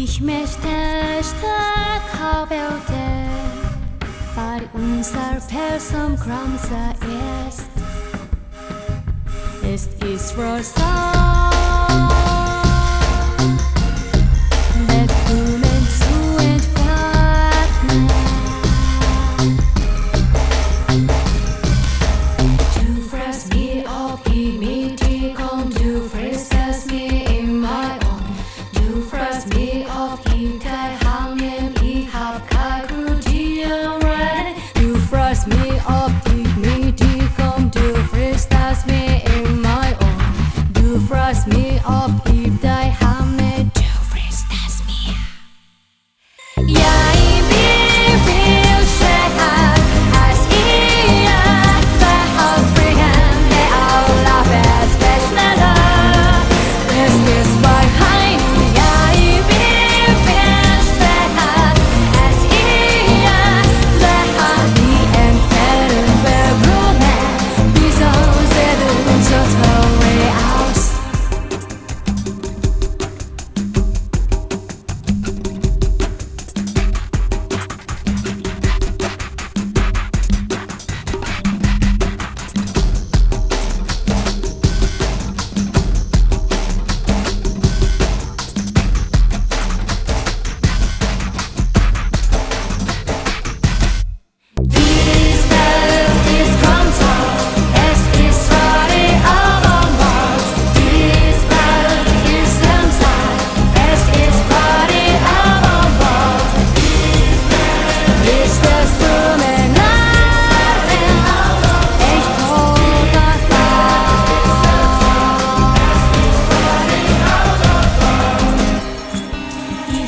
Ich möchte stark arbeiten, weil unser Person größer ist. Es ist Rosa. me up